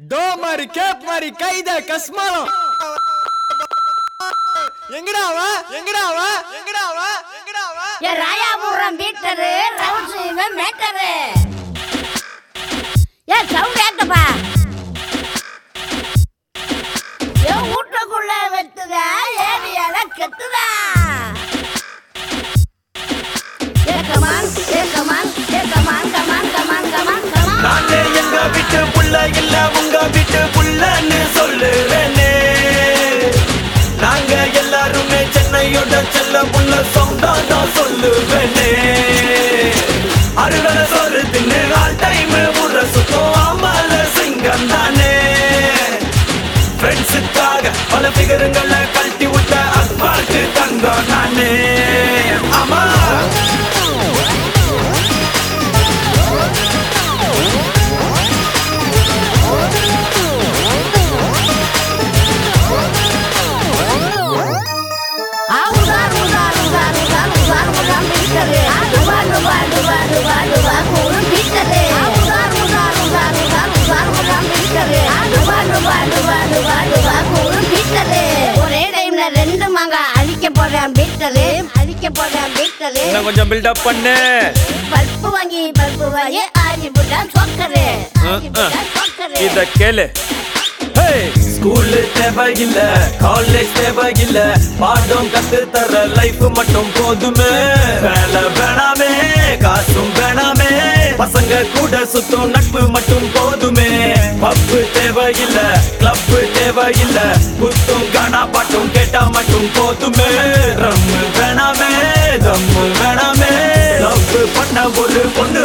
To மாதிரி gap மாதிரி கைத கஸ்மாலம் எங்கடா அவ? எங்கடா அவ? எங்கடா அவ? எங்கடா அவ? ஏ ராயாபுரம் பீட்டரு ரவுண்ட் இவன் மேட்டரு. கொஞ்சம் பில்டப் பண்ணு. பல்பு வாங்கி பல்பு வாங்கி ஆஜி புட்டா சொக்கரு. இத கேளு. ஸ்கூல் தேவையில்ல காலேஜ் தேவையில்ல. பாடம் கத்து தர லைஃப் மட்டும் போதுமே. வேலை வேணாமே காசும் வேணாமே. பசங்க கூட சுத்தும் நட்பு மட்டும் போதுமே. பப்பு தேவையில்ல கிளப் தேவையில்ல. குத்தும் கானா பாட்டும் கேட்டா மட்டும் போதுமே. ரம்மு வேணாமே தம்மு வேணாமே. லவ் பண்ண ஒரு பொண்ணு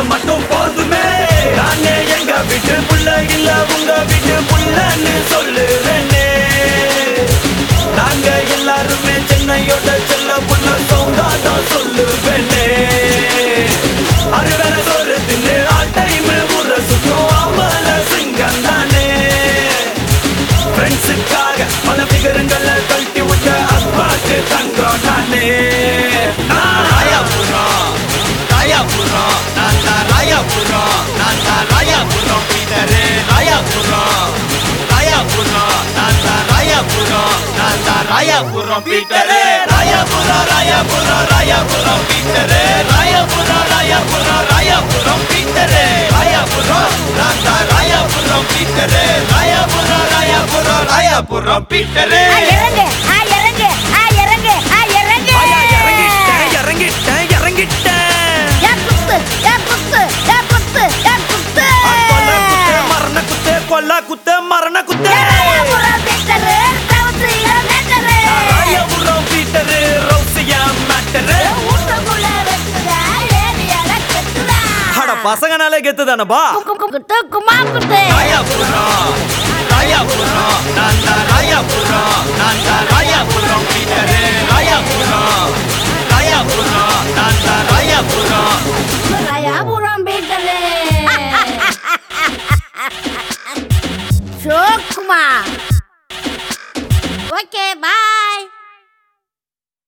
ராயாபுரம் ராயாபுரம் நான் தான் ராயாபுரம் நான் தான் Royapuram Peter Royapuram Royapuram Royapuram Peter Royapuram Royapuram Royapuram Peter Royapuram நான் தான் ராயாபுரம் பீட்டரு ராயாபுரம் ராயாபுரம் ராயாபுரம் பீட்டரு ஆ இறங்கு ஆ பசங்கனாலே கெத்து தானப்பா